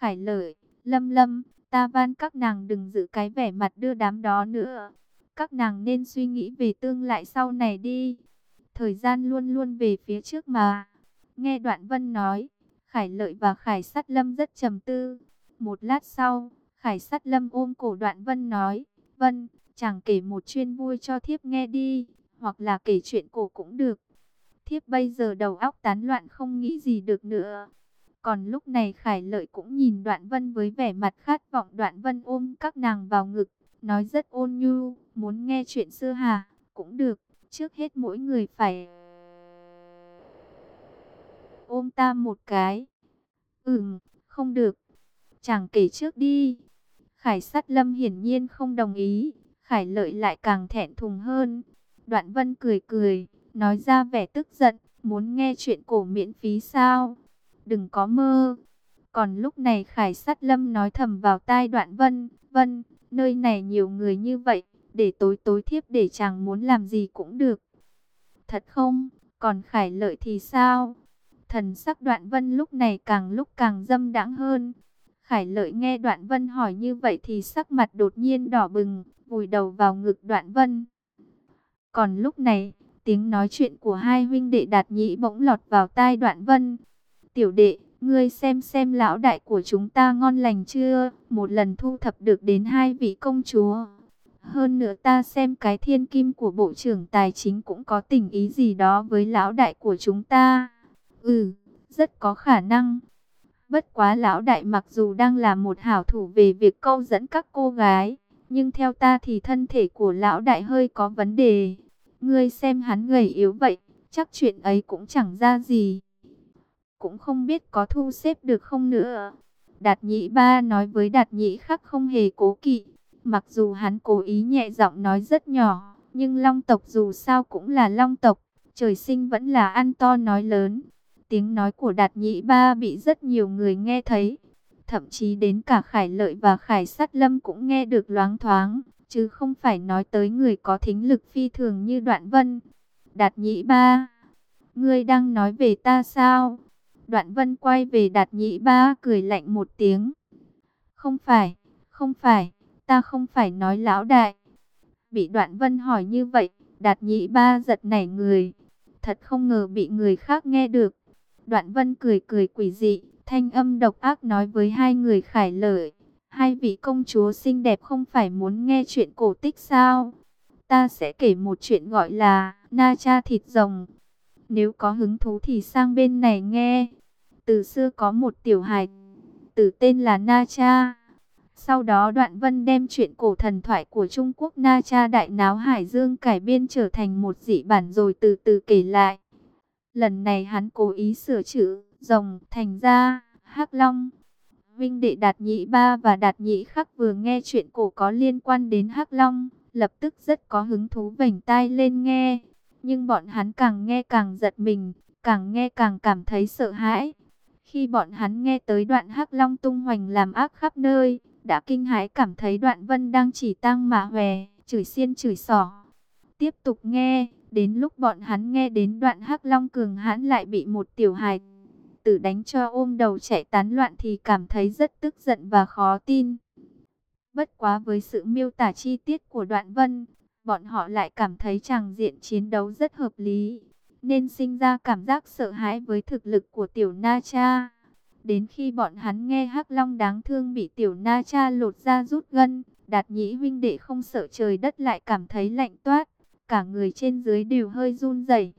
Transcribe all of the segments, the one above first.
Khải lợi, lâm lâm, ta van các nàng đừng giữ cái vẻ mặt đưa đám đó nữa. Các nàng nên suy nghĩ về tương lai sau này đi. Thời gian luôn luôn về phía trước mà. Nghe đoạn vân nói, Khải lợi và Khải sát lâm rất trầm tư. Một lát sau, Khải sát lâm ôm cổ đoạn vân nói, Vân, chàng kể một chuyên vui cho thiếp nghe đi, hoặc là kể chuyện cổ cũng được. Thiếp bây giờ đầu óc tán loạn không nghĩ gì được nữa. Còn lúc này Khải Lợi cũng nhìn Đoạn Vân với vẻ mặt khát vọng Đoạn Vân ôm các nàng vào ngực, nói rất ôn nhu, muốn nghe chuyện xưa hà, cũng được, trước hết mỗi người phải ôm ta một cái. Ừm, không được, chàng kể trước đi. Khải sát lâm hiển nhiên không đồng ý, Khải Lợi lại càng thẹn thùng hơn. Đoạn Vân cười cười, nói ra vẻ tức giận, muốn nghe chuyện cổ miễn phí sao? Đừng có mơ. Còn lúc này Khải Sát Lâm nói thầm vào tai Đoạn Vân, "Vân, nơi này nhiều người như vậy, để tối tối thiếp để chàng muốn làm gì cũng được." "Thật không? Còn Khải Lợi thì sao?" Thần sắc Đoạn Vân lúc này càng lúc càng dâm đãng hơn. Khải Lợi nghe Đoạn Vân hỏi như vậy thì sắc mặt đột nhiên đỏ bừng, vùi đầu vào ngực Đoạn Vân. Còn lúc này, tiếng nói chuyện của hai huynh đệ đạt nhĩ bỗng lọt vào tai Đoạn Vân. Tiểu đệ, ngươi xem xem lão đại của chúng ta ngon lành chưa, một lần thu thập được đến hai vị công chúa. Hơn nữa ta xem cái thiên kim của Bộ trưởng Tài chính cũng có tình ý gì đó với lão đại của chúng ta. Ừ, rất có khả năng. Bất quá lão đại mặc dù đang là một hảo thủ về việc câu dẫn các cô gái, nhưng theo ta thì thân thể của lão đại hơi có vấn đề. Ngươi xem hắn gầy yếu vậy, chắc chuyện ấy cũng chẳng ra gì. Cũng không biết có thu xếp được không nữa. Đạt nhĩ ba nói với đạt nhĩ khắc không hề cố kỵ. Mặc dù hắn cố ý nhẹ giọng nói rất nhỏ, nhưng long tộc dù sao cũng là long tộc. Trời sinh vẫn là ăn to nói lớn. Tiếng nói của đạt nhĩ ba bị rất nhiều người nghe thấy. Thậm chí đến cả Khải Lợi và Khải Sát Lâm cũng nghe được loáng thoáng, chứ không phải nói tới người có thính lực phi thường như Đoạn Vân. Đạt nhĩ ba, ngươi đang nói về ta sao? Đoạn Vân quay về Đạt nhị ba cười lạnh một tiếng. Không phải, không phải, ta không phải nói lão đại. Bị Đoạn Vân hỏi như vậy, Đạt nhị ba giật nảy người. Thật không ngờ bị người khác nghe được. Đoạn Vân cười cười quỷ dị, thanh âm độc ác nói với hai người khải lợi. Hai vị công chúa xinh đẹp không phải muốn nghe chuyện cổ tích sao? Ta sẽ kể một chuyện gọi là Na Cha Thịt Rồng. Nếu có hứng thú thì sang bên này nghe. Từ xưa có một tiểu hài tử tên là Na Cha. Sau đó Đoạn Vân đem chuyện cổ thần thoại của Trung Quốc Na Cha Đại Náo Hải Dương cải biên trở thành một dị bản rồi từ từ kể lại. Lần này hắn cố ý sửa chữ rồng thành ra hắc long. Vinh đệ Đạt Nhĩ Ba và Đạt Nhĩ Khắc vừa nghe chuyện cổ có liên quan đến hắc long, lập tức rất có hứng thú vểnh tai lên nghe. Nhưng bọn hắn càng nghe càng giật mình, càng nghe càng cảm thấy sợ hãi. Khi bọn hắn nghe tới đoạn hắc long tung hoành làm ác khắp nơi, đã kinh hãi cảm thấy đoạn vân đang chỉ tăng mà hòe, chửi xiên chửi sỏ. Tiếp tục nghe, Đến lúc bọn hắn nghe đến đoạn hắc long cường hãn lại bị một tiểu hài tử đánh cho ôm đầu chạy tán loạn thì cảm thấy rất tức giận và khó tin. Bất quá với sự miêu tả chi tiết của đoạn vân, bọn họ lại cảm thấy chàng diện chiến đấu rất hợp lý, nên sinh ra cảm giác sợ hãi với thực lực của tiểu Na Cha. Đến khi bọn hắn nghe Hắc Long đáng thương bị tiểu Na Cha lột ra rút gân, đạt nhĩ huynh đệ không sợ trời đất lại cảm thấy lạnh toát cả người trên dưới đều hơi run rẩy.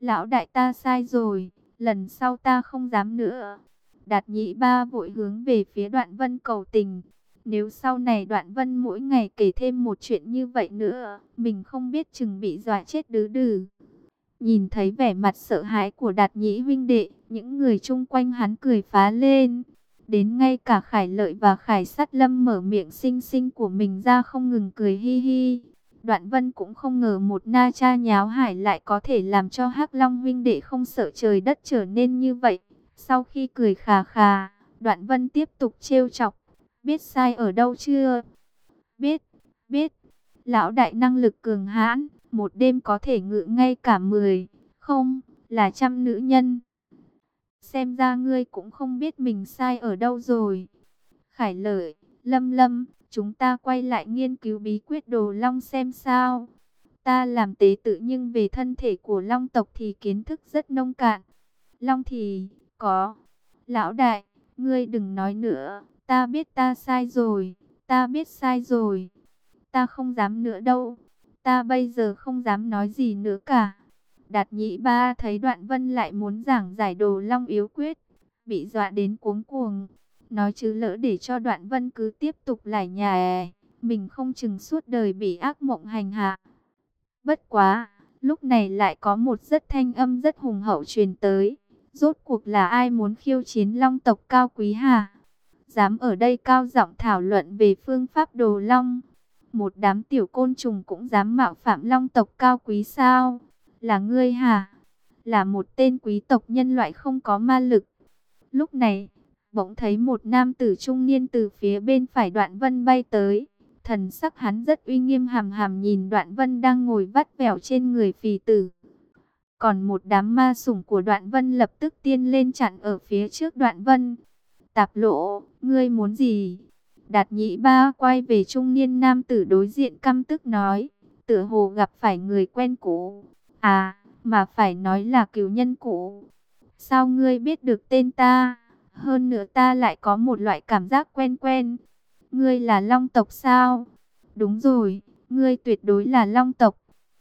Lão đại ta sai rồi, lần sau ta không dám nữa. Đạt Nhĩ ba vội hướng về phía đoạn vân cầu tình. Nếu sau này đoạn vân mỗi ngày kể thêm một chuyện như vậy nữa, mình không biết chừng bị dọa chết đứ đừ. Nhìn thấy vẻ mặt sợ hãi của đạt nhĩ huynh đệ, những người chung quanh hắn cười phá lên. Đến ngay cả khải lợi và khải sát lâm mở miệng xinh xinh của mình ra không ngừng cười hi hi. Đoạn Vân cũng không ngờ một na cha nháo hải lại có thể làm cho hắc Long huynh đệ không sợ trời đất trở nên như vậy. Sau khi cười khà khà, Đoạn Vân tiếp tục trêu chọc. Biết sai ở đâu chưa? Biết, biết. Lão đại năng lực cường hãn, một đêm có thể ngự ngay cả mười, không, là trăm nữ nhân. Xem ra ngươi cũng không biết mình sai ở đâu rồi. Khải lợi, lâm lâm, chúng ta quay lại nghiên cứu bí quyết đồ long xem sao. Ta làm tế tự nhưng về thân thể của long tộc thì kiến thức rất nông cạn. Long thì, có. Lão đại, ngươi đừng nói nữa, ta biết ta sai rồi, ta biết sai rồi. Ta không dám nữa đâu, ta bây giờ không dám nói gì nữa cả. Đạt nhị ba thấy đoạn vân lại muốn giảng giải đồ long yếu quyết, bị dọa đến cuống cuồng. Nói chứ lỡ để cho đoạn vân cứ tiếp tục lải nhà mình không chừng suốt đời bị ác mộng hành hạ. Bất quá, lúc này lại có một rất thanh âm rất hùng hậu truyền tới. Rốt cuộc là ai muốn khiêu chiến long tộc cao quý hà? Dám ở đây cao giọng thảo luận về phương pháp đồ long. Một đám tiểu côn trùng cũng dám mạo phạm long tộc cao quý sao? Là ngươi hả? Là một tên quý tộc nhân loại không có ma lực. Lúc này, bỗng thấy một nam tử trung niên từ phía bên phải đoạn vân bay tới. Thần sắc hắn rất uy nghiêm hàm hàm nhìn đoạn vân đang ngồi vắt vẻo trên người phì tử. Còn một đám ma sủng của đoạn vân lập tức tiên lên chặn ở phía trước đoạn vân. Tạp lộ, ngươi muốn gì? Đạt nhị ba quay về trung niên nam tử đối diện căm tức nói. Tựa hồ gặp phải người quen cũ. À, mà phải nói là cứu nhân cũ. Sao ngươi biết được tên ta? Hơn nữa ta lại có một loại cảm giác quen quen. Ngươi là long tộc sao? Đúng rồi, ngươi tuyệt đối là long tộc.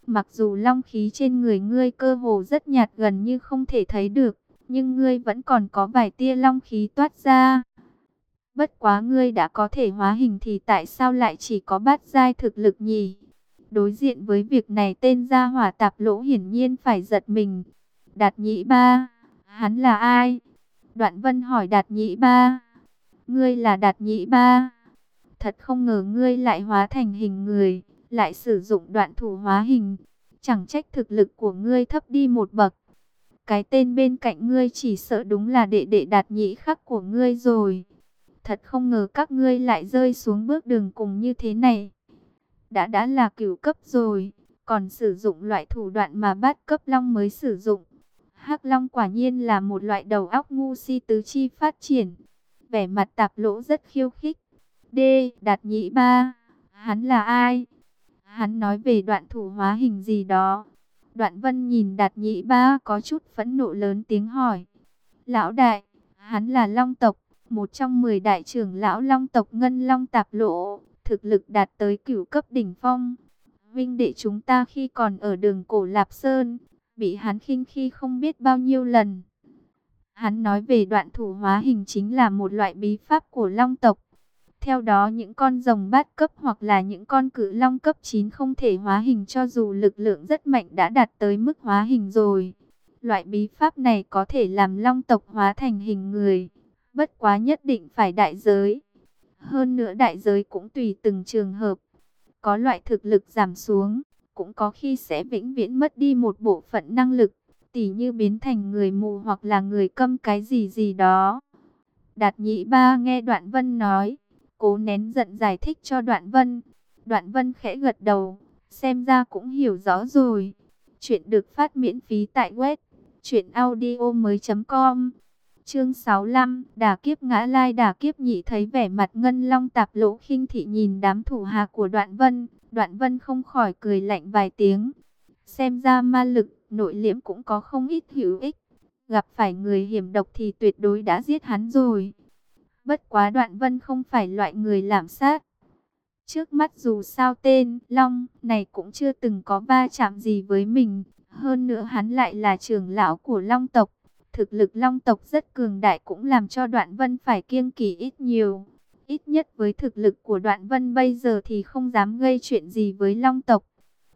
Mặc dù long khí trên người ngươi cơ hồ rất nhạt gần như không thể thấy được, nhưng ngươi vẫn còn có vài tia long khí toát ra. Bất quá ngươi đã có thể hóa hình thì tại sao lại chỉ có bát giai thực lực nhỉ? Đối diện với việc này tên gia hỏa tạp lỗ hiển nhiên phải giật mình. Đạt nhị ba, hắn là ai? Đoạn vân hỏi đạt nhị ba. Ngươi là đạt nhị ba. Thật không ngờ ngươi lại hóa thành hình người, lại sử dụng đoạn thủ hóa hình. Chẳng trách thực lực của ngươi thấp đi một bậc. Cái tên bên cạnh ngươi chỉ sợ đúng là đệ đệ đạt nhị khắc của ngươi rồi. Thật không ngờ các ngươi lại rơi xuống bước đường cùng như thế này. Đã đã là cửu cấp rồi, còn sử dụng loại thủ đoạn mà bát cấp long mới sử dụng. hắc long quả nhiên là một loại đầu óc ngu si tứ chi phát triển. Vẻ mặt tạp lỗ rất khiêu khích. D. Đạt nhị ba. Hắn là ai? Hắn nói về đoạn thủ hóa hình gì đó. Đoạn vân nhìn đạt nhị ba có chút phẫn nộ lớn tiếng hỏi. Lão đại, hắn là long tộc, một trong 10 đại trưởng lão long tộc ngân long tạp lộ, thực lực đạt tới cửu cấp đỉnh phong. Vinh đệ chúng ta khi còn ở đường cổ Lạp Sơn, bị hắn khinh khi không biết bao nhiêu lần. Hắn nói về đoạn thủ hóa hình chính là một loại bí pháp của long tộc. Theo đó những con rồng bát cấp hoặc là những con cự long cấp 9 không thể hóa hình cho dù lực lượng rất mạnh đã đạt tới mức hóa hình rồi. Loại bí pháp này có thể làm long tộc hóa thành hình người, bất quá nhất định phải đại giới. Hơn nữa đại giới cũng tùy từng trường hợp. Có loại thực lực giảm xuống, cũng có khi sẽ vĩnh viễn mất đi một bộ phận năng lực, tỉ như biến thành người mù hoặc là người câm cái gì gì đó. Đạt nhị ba nghe đoạn vân nói, cố nén giận giải thích cho đoạn vân. Đoạn vân khẽ gật đầu, xem ra cũng hiểu rõ rồi. Chuyện được phát miễn phí tại web chuyện audio mới.com Chương 65, đà kiếp ngã lai đà kiếp nhị thấy vẻ mặt ngân long tạp lỗ khinh thị nhìn đám thủ hạ của đoạn vân. Đoạn vân không khỏi cười lạnh vài tiếng. Xem ra ma lực, nội liễm cũng có không ít hữu ích. Gặp phải người hiểm độc thì tuyệt đối đã giết hắn rồi. Bất quá đoạn vân không phải loại người làm sát. Trước mắt dù sao tên Long này cũng chưa từng có va chạm gì với mình. Hơn nữa hắn lại là trưởng lão của Long tộc Thực lực long tộc rất cường đại cũng làm cho đoạn vân phải kiêng kỳ ít nhiều. Ít nhất với thực lực của đoạn vân bây giờ thì không dám gây chuyện gì với long tộc.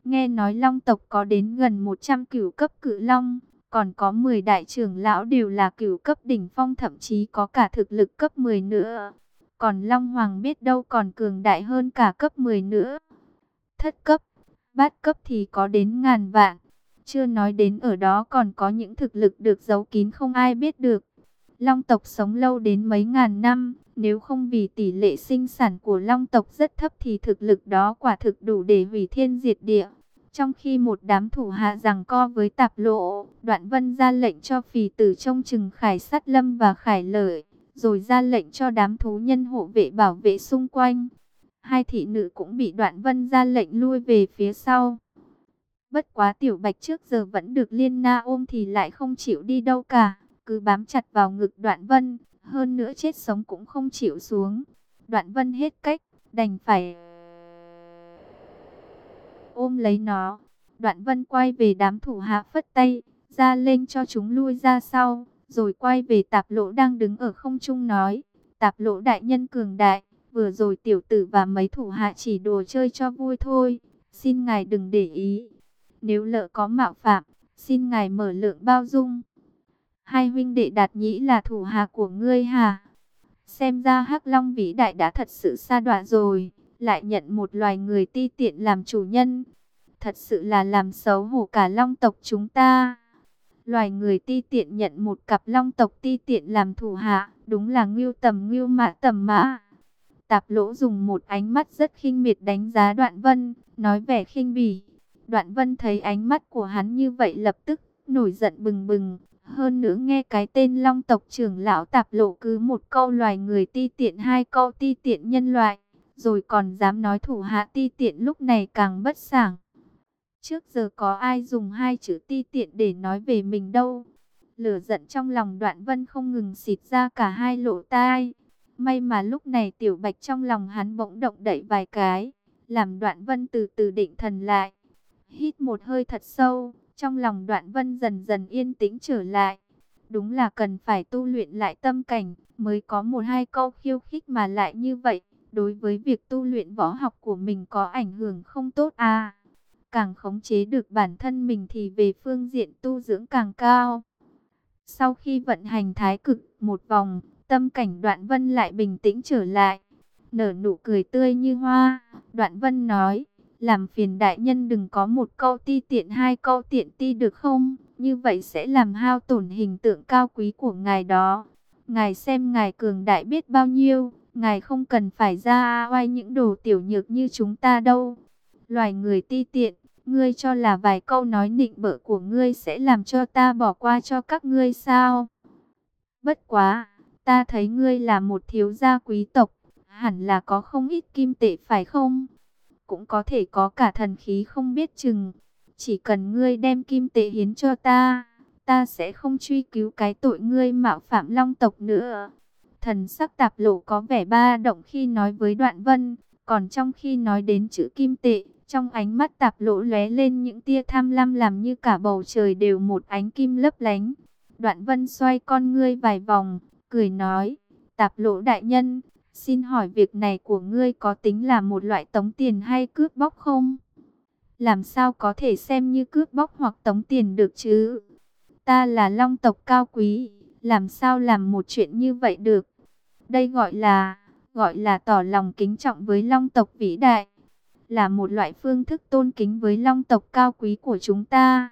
Nghe nói long tộc có đến gần 100 cửu cấp cự long, còn có 10 đại trưởng lão đều là cửu cấp đỉnh phong thậm chí có cả thực lực cấp 10 nữa. Còn Long Hoàng biết đâu còn cường đại hơn cả cấp 10 nữa. Thất cấp, bát cấp thì có đến ngàn vạn. Chưa nói đến ở đó còn có những thực lực được giấu kín không ai biết được. Long tộc sống lâu đến mấy ngàn năm, nếu không vì tỷ lệ sinh sản của long tộc rất thấp thì thực lực đó quả thực đủ để hủy thiên diệt địa. Trong khi một đám thủ hạ rằng co với tạp lộ, đoạn vân ra lệnh cho phì tử trông chừng khải sát lâm và khải lợi, rồi ra lệnh cho đám thú nhân hộ vệ bảo vệ xung quanh. Hai thị nữ cũng bị đoạn vân ra lệnh lui về phía sau. Bất quá tiểu bạch trước giờ vẫn được liên na ôm thì lại không chịu đi đâu cả, cứ bám chặt vào ngực đoạn vân, hơn nữa chết sống cũng không chịu xuống. Đoạn vân hết cách, đành phải ôm lấy nó. Đoạn vân quay về đám thủ hạ phất tay, ra lên cho chúng lui ra sau, rồi quay về tạp lỗ đang đứng ở không trung nói. Tạp lỗ đại nhân cường đại, vừa rồi tiểu tử và mấy thủ hạ chỉ đùa chơi cho vui thôi, xin ngài đừng để ý. Nếu lỡ có mạo phạm, xin ngài mở lượng bao dung. Hai huynh đệ đạt nhĩ là thủ hạ của ngươi hà Xem ra hắc Long vĩ đại đã thật sự xa đoạ rồi, lại nhận một loài người ti tiện làm chủ nhân. Thật sự là làm xấu hổ cả long tộc chúng ta. Loài người ti tiện nhận một cặp long tộc ti tiện làm thủ hạ, đúng là ngưu tầm ngưu mã tầm mã. Tạp lỗ dùng một ánh mắt rất khinh miệt đánh giá đoạn vân, nói vẻ khinh bỉ. Đoạn vân thấy ánh mắt của hắn như vậy lập tức, nổi giận bừng bừng. Hơn nữa nghe cái tên long tộc trưởng lão tạp lộ cứ một câu loài người ti tiện hai câu ti tiện nhân loại. Rồi còn dám nói thủ hạ ti tiện lúc này càng bất sảng. Trước giờ có ai dùng hai chữ ti tiện để nói về mình đâu. Lửa giận trong lòng đoạn vân không ngừng xịt ra cả hai lỗ tai. May mà lúc này tiểu bạch trong lòng hắn bỗng động đậy vài cái. Làm đoạn vân từ từ định thần lại. Hít một hơi thật sâu. Trong lòng đoạn vân dần dần yên tĩnh trở lại. Đúng là cần phải tu luyện lại tâm cảnh. Mới có một hai câu khiêu khích mà lại như vậy. Đối với việc tu luyện võ học của mình có ảnh hưởng không tốt à. Càng khống chế được bản thân mình thì về phương diện tu dưỡng càng cao. Sau khi vận hành thái cực một vòng, tâm cảnh đoạn vân lại bình tĩnh trở lại. Nở nụ cười tươi như hoa, đoạn vân nói, làm phiền đại nhân đừng có một câu ti tiện hai câu tiện ti được không? Như vậy sẽ làm hao tổn hình tượng cao quý của ngài đó. Ngài xem ngài cường đại biết bao nhiêu, ngài không cần phải ra oai những đồ tiểu nhược như chúng ta đâu. Loài người ti tiện, Ngươi cho là vài câu nói nịnh bợ của ngươi sẽ làm cho ta bỏ qua cho các ngươi sao? Bất quá, ta thấy ngươi là một thiếu gia quý tộc, hẳn là có không ít kim tệ phải không? Cũng có thể có cả thần khí không biết chừng. Chỉ cần ngươi đem kim tệ hiến cho ta, ta sẽ không truy cứu cái tội ngươi mạo phạm long tộc nữa. Thần sắc tạp lộ có vẻ ba động khi nói với đoạn vân, còn trong khi nói đến chữ kim tệ, trong ánh mắt tạp lỗ lóe lên những tia tham lam làm như cả bầu trời đều một ánh kim lấp lánh. Đoạn vân xoay con ngươi vài vòng, cười nói, tạp lỗ đại nhân, xin hỏi việc này của ngươi có tính là một loại tống tiền hay cướp bóc không? Làm sao có thể xem như cướp bóc hoặc tống tiền được chứ? Ta là long tộc cao quý, làm sao làm một chuyện như vậy được? Đây gọi là, gọi là tỏ lòng kính trọng với long tộc vĩ đại là một loại phương thức tôn kính với long tộc cao quý của chúng ta.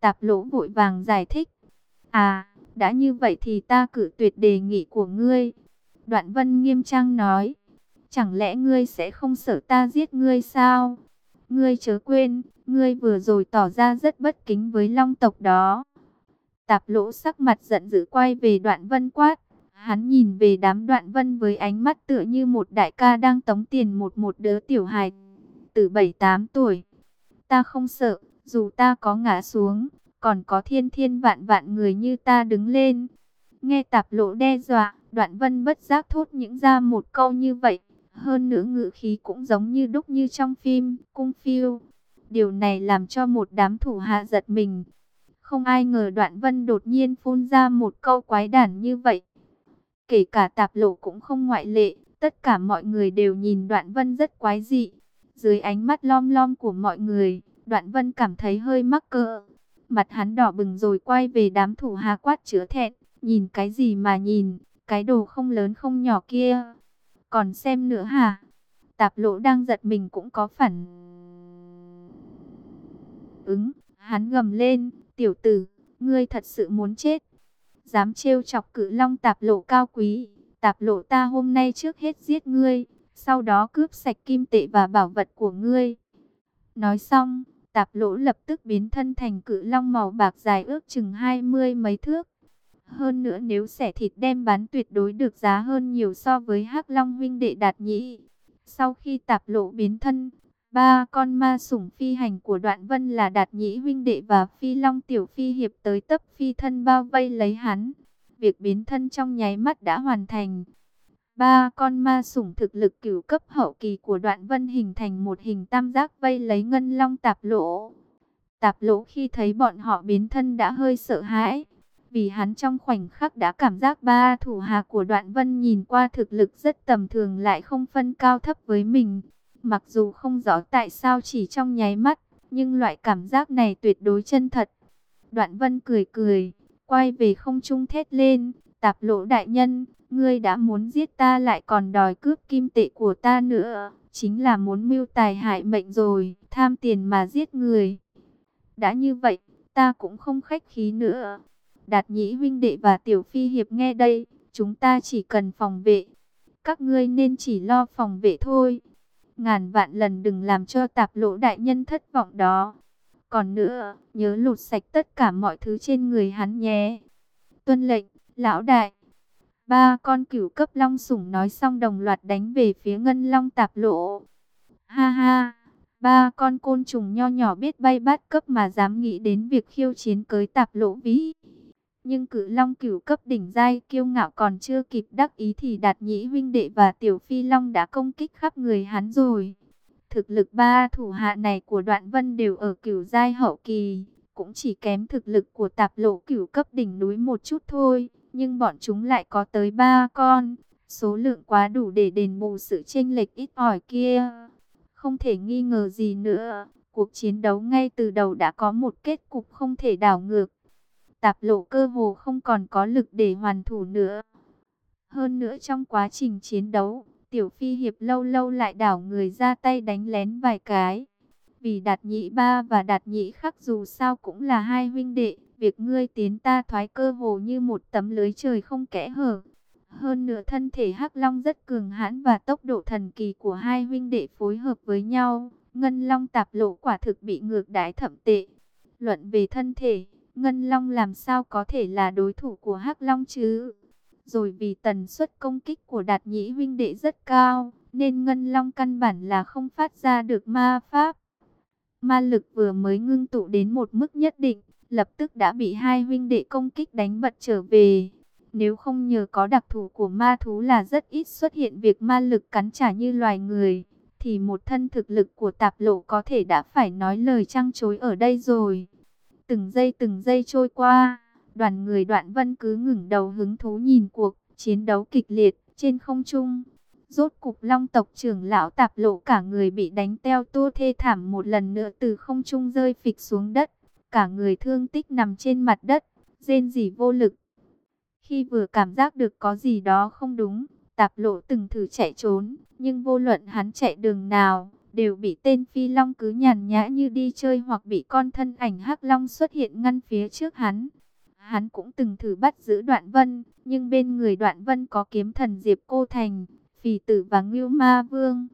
Tạp lỗ vội vàng giải thích. À, đã như vậy thì ta cử tuyệt đề nghị của ngươi. Đoạn vân nghiêm trang nói. Chẳng lẽ ngươi sẽ không sợ ta giết ngươi sao? Ngươi chớ quên, ngươi vừa rồi tỏ ra rất bất kính với long tộc đó. Tạp lỗ sắc mặt giận dữ quay về đoạn vân quát. Hắn nhìn về đám đoạn vân với ánh mắt tựa như một đại ca đang tống tiền một một đứa tiểu hài từ 7-8 tuổi. Ta không sợ, dù ta có ngã xuống, còn có thiên thiên vạn vạn người như ta đứng lên. Nghe tạp lộ đe dọa, đoạn vân bất giác thốt những ra một câu như vậy. Hơn nữa ngữ khí cũng giống như đúc như trong phim, cung phiêu. Điều này làm cho một đám thủ hạ giật mình. Không ai ngờ đoạn vân đột nhiên phun ra một câu quái đản như vậy. Kể cả tạp lộ cũng không ngoại lệ, tất cả mọi người đều nhìn đoạn vân rất quái dị. Dưới ánh mắt lom lom của mọi người, đoạn vân cảm thấy hơi mắc cỡ. Mặt hắn đỏ bừng rồi quay về đám thủ hạ quát chứa thẹn. Nhìn cái gì mà nhìn, cái đồ không lớn không nhỏ kia. Còn xem nữa hả? Tạp lỗ đang giật mình cũng có phản. Ứng, hắn gầm lên, tiểu tử, ngươi thật sự muốn chết. Dám trêu chọc cử long tạp lộ cao quý, tạp lộ ta hôm nay trước hết giết ngươi sau đó cướp sạch kim tệ và bảo vật của ngươi. Nói xong, Tạp lỗ lập tức biến thân thành cự long màu bạc dài ước chừng hai mươi mấy thước. Hơn nữa nếu xẻ thịt đem bán tuyệt đối được giá hơn nhiều so với hắc long huynh đệ đạt nhĩ. Sau khi tạp lộ biến thân, ba con ma sủng phi hành của đoạn vân là đạt nhĩ huynh đệ và phi long tiểu phi hiệp tới tấp phi thân bao vây lấy hắn. Việc biến thân trong nháy mắt đã hoàn thành. Ba con ma sủng thực lực cửu cấp hậu kỳ của đoạn vân hình thành một hình tam giác vây lấy ngân long tạp lỗ. Tạp lỗ khi thấy bọn họ biến thân đã hơi sợ hãi. Vì hắn trong khoảnh khắc đã cảm giác ba thủ hạ của đoạn vân nhìn qua thực lực rất tầm thường lại không phân cao thấp với mình. Mặc dù không rõ tại sao chỉ trong nháy mắt, nhưng loại cảm giác này tuyệt đối chân thật. Đoạn vân cười cười, quay về không trung thét lên, tạp lỗ đại nhân, ngươi đã muốn giết ta lại còn đòi cướp kim tệ của ta nữa, chính là muốn mưu tài hại mệnh rồi, tham tiền mà giết người. Đã như vậy, ta cũng không khách khí nữa. Đạt nhĩ huynh đệ và tiểu phi hiệp nghe đây, chúng ta chỉ cần phòng vệ. Các ngươi nên chỉ lo phòng vệ thôi. Ngàn vạn lần đừng làm cho tạp lỗ đại nhân thất vọng đó. Còn nữa, nhớ lột sạch tất cả mọi thứ trên người hắn nhé. Tuân lệnh, lão đại. Ba con cửu cấp long sủng nói xong đồng loạt đánh về phía ngân long tạp lộ. Ha ha, ba con côn trùng nho nhỏ biết bay bát cấp mà dám nghĩ đến việc khiêu chiến cưới tạp lộ vĩ. Nhưng cử long cửu cấp đỉnh giai kiêu ngạo còn chưa kịp đắc ý thì đạt nhĩ huynh đệ và tiểu phi long đã công kích khắp người hắn rồi. Thực lực ba thủ hạ này của đoạn vân đều ở cửu giai hậu kỳ, cũng chỉ kém thực lực của tạp lộ cửu cấp đỉnh núi một chút thôi nhưng bọn chúng lại có tới ba con. Số lượng quá đủ để đền bù sự chênh lệch ít ỏi kia. Không thể nghi ngờ gì nữa, cuộc chiến đấu ngay từ đầu đã có một kết cục không thể đảo ngược. Tạp lộ cơ hồ không còn có lực để hoàn thủ nữa. Hơn nữa trong quá trình chiến đấu, Tiểu Phi Hiệp lâu lâu lại đảo người ra tay đánh lén vài cái. Vì Đạt nhị Ba và Đạt nhị Khắc dù sao cũng là hai huynh đệ, Việc ngươi tiến ta thoái cơ hồ như một tấm lưới trời không kẽ hở. Hơn nữa thân thể Hắc Long rất cường hãn và tốc độ thần kỳ của hai huynh đệ phối hợp với nhau. Ngân Long tạp lộ quả thực bị ngược đái thậm tệ. Luận về thân thể, Ngân Long làm sao có thể là đối thủ của Hắc Long chứ? Rồi vì tần suất công kích của đạt nhĩ huynh đệ rất cao, nên Ngân Long căn bản là không phát ra được ma pháp. Ma lực vừa mới ngưng tụ đến một mức nhất định, lập tức đã bị hai huynh đệ công kích đánh bật trở về. Nếu không nhờ có đặc thù của ma thú là rất ít xuất hiện việc ma lực cắn trả như loài người, thì một thân thực lực của tạp lộ có thể đã phải nói lời trăng chối ở đây rồi. Từng giây từng giây trôi qua, đoàn người đoạn vân cứ ngừng đầu hứng thú nhìn cuộc chiến đấu kịch liệt trên không trung. Rốt cục long tộc trưởng lão tạp lộ cả người bị đánh teo tua thê thảm một lần nữa từ không trung rơi phịch xuống đất cả người thương tích nằm trên mặt đất, rên rỉ vô lực. Khi vừa cảm giác được có gì đó không đúng, tạp lộ từng thử chạy trốn, nhưng vô luận hắn chạy đường nào, đều bị tên phi long cứ nhàn nhã như đi chơi hoặc bị con thân ảnh hắc long xuất hiện ngăn phía trước hắn. Hắn cũng từng thử bắt giữ đoạn vân, nhưng bên người đoạn vân có kiếm thần Diệp Cô Thành, phì tử và ngưu ma vương.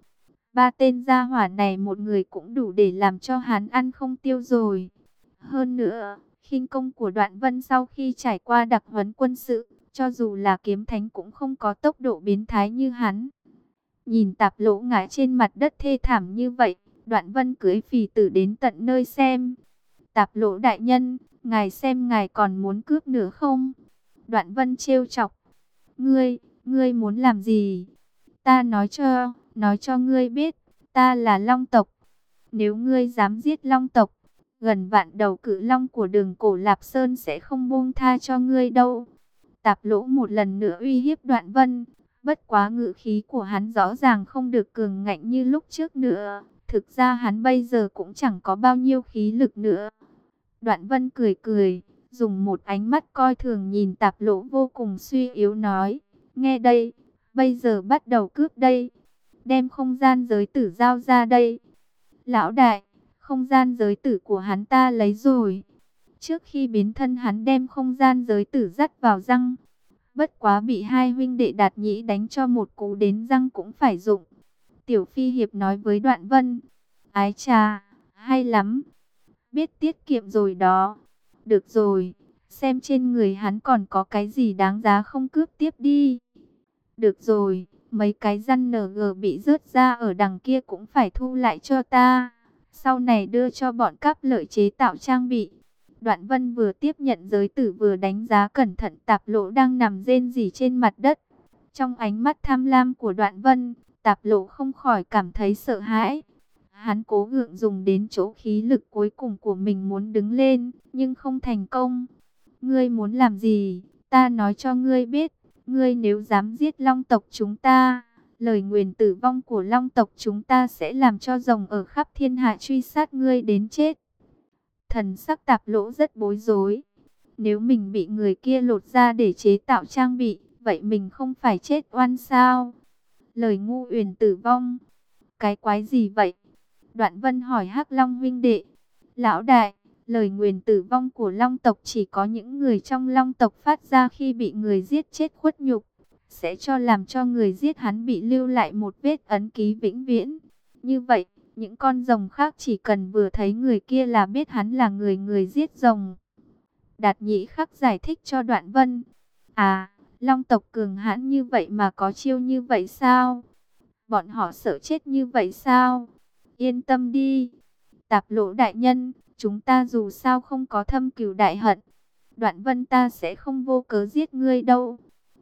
Ba tên gia hỏa này một người cũng đủ để làm cho hắn ăn không tiêu rồi. Hơn nữa, khinh công của đoạn vân sau khi trải qua đặc huấn quân sự, cho dù là kiếm thánh cũng không có tốc độ biến thái như hắn. Nhìn tạp lỗ ngã trên mặt đất thê thảm như vậy, đoạn vân cưới phì tử đến tận nơi xem. Tạp lỗ đại nhân, ngài xem ngài còn muốn cướp nữa không? Đoạn vân trêu chọc. Ngươi, ngươi muốn làm gì? Ta nói cho, nói cho ngươi biết, ta là long tộc. Nếu ngươi dám giết long tộc, gần vạn đầu cự long của đường cổ Lạp Sơn sẽ không buông tha cho ngươi đâu. Tạp lỗ một lần nữa uy hiếp đoạn vân, bất quá ngự khí của hắn rõ ràng không được cường ngạnh như lúc trước nữa. Thực ra hắn bây giờ cũng chẳng có bao nhiêu khí lực nữa. Đoạn vân cười cười, dùng một ánh mắt coi thường nhìn tạp lỗ vô cùng suy yếu nói. Nghe đây, bây giờ bắt đầu cướp đây. Đem không gian giới tử giao ra đây. Lão đại, không gian giới tử của hắn ta lấy rồi. Trước khi biến thân hắn đem không gian giới tử dắt vào răng. Bất quá bị hai huynh đệ đạt nhĩ đánh cho một cú đến răng cũng phải dụng. Tiểu Phi Hiệp nói với Đoạn Vân. Ái trà, hay lắm. Biết tiết kiệm rồi đó. Được rồi, xem trên người hắn còn có cái gì đáng giá không cướp tiếp đi. Được rồi, mấy cái răn NG bị rớt ra ở đằng kia cũng phải thu lại cho ta. Sau này đưa cho bọn cắp lợi chế tạo trang bị. Đoạn vân vừa tiếp nhận giới tử vừa đánh giá cẩn thận tạp lỗ đang nằm rên rỉ trên mặt đất. Trong ánh mắt tham lam của đoạn vân, tạp lỗ không khỏi cảm thấy sợ hãi. Hắn cố gượng dùng đến chỗ khí lực cuối cùng của mình muốn đứng lên, nhưng không thành công. Ngươi muốn làm gì? Ta nói cho ngươi biết, ngươi nếu dám giết long tộc chúng ta, lời nguyền tử vong của long tộc chúng ta sẽ làm cho rồng ở khắp thiên hạ truy sát ngươi đến chết. Thần sắc tạp lỗ rất bối rối. Nếu mình bị người kia lột ra để chế tạo trang bị, vậy mình không phải chết oan sao? Lời ngu uyển tử vong. Cái quái gì vậy? Đoạn vân hỏi hắc Long huynh đệ. Lão đại, lời nguyền tử vong của Long tộc chỉ có những người trong Long tộc phát ra khi bị người giết chết khuất nhục. Sẽ cho làm cho người giết hắn bị lưu lại một vết ấn ký vĩnh viễn. Như vậy, những con rồng khác chỉ cần vừa thấy người kia là biết hắn là người người giết rồng. Đạt nhĩ khắc giải thích cho đoạn vân. À, long tộc cường hãn như vậy mà có chiêu như vậy sao? Bọn họ sợ chết như vậy sao? Yên tâm đi. Tạp lộ đại nhân, chúng ta dù sao không có thâm cừu đại hận. Đoạn vân ta sẽ không vô cớ giết ngươi đâu.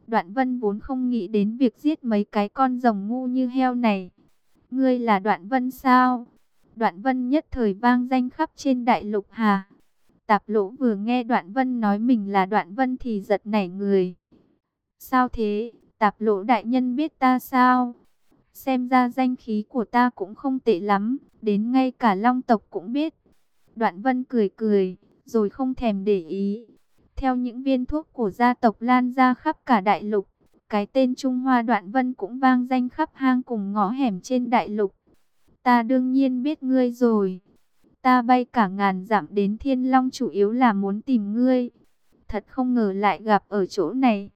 Đoạn vân vốn không nghĩ đến việc giết mấy cái con rồng ngu như heo này. Ngươi là Đoạn Vân sao? Đoạn Vân nhất thời vang danh khắp trên đại lục hà. Tạp lỗ vừa nghe Đoạn Vân nói mình là Đoạn Vân thì giật nảy người. Sao thế? Tạp lỗ đại nhân biết ta sao? Xem ra danh khí của ta cũng không tệ lắm, đến ngay cả long tộc cũng biết. Đoạn Vân cười cười, rồi không thèm để ý. Theo những viên thuốc của gia tộc lan ra khắp cả đại lục, cái tên Trung Hoa Đoạn Vân cũng vang danh khắp hang cùng ngõ hẻm trên đại lục. Ta đương nhiên biết ngươi rồi. Ta bay cả ngàn dặm đến Thiên Long chủ yếu là muốn tìm ngươi. Thật không ngờ lại gặp ở chỗ này.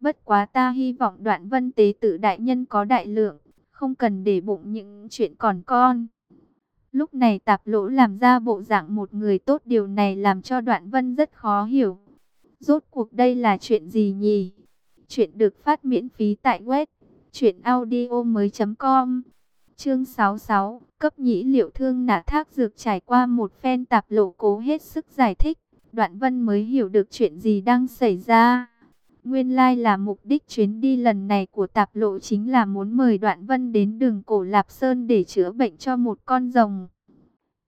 Bất quá ta hy vọng Đoạn Vân tế tự đại nhân có đại lượng, không cần để bụng những chuyện còn con. Lúc này tạp lỗ làm ra bộ dạng một người tốt điều này làm cho Đoạn Vân rất khó hiểu. Rốt cuộc đây là chuyện gì nhỉ? Chuyện được phát miễn phí tại web truyệnaudiomoi.com. Chương 66, cấp nhĩ liệu thương nã thác dược trải qua một phen tạp lộ cố hết sức giải thích, Đoạn Vân mới hiểu được chuyện gì đang xảy ra. Nguyên lai like là mục đích chuyến đi lần này của tạp lộ chính là muốn mời Đoạn Vân đến đường cổ Lạp Sơn để chữa bệnh cho một con rồng.